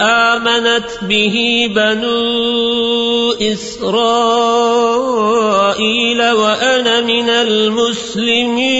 آمنت به بنو إسرائيل وأنا من المسلمين.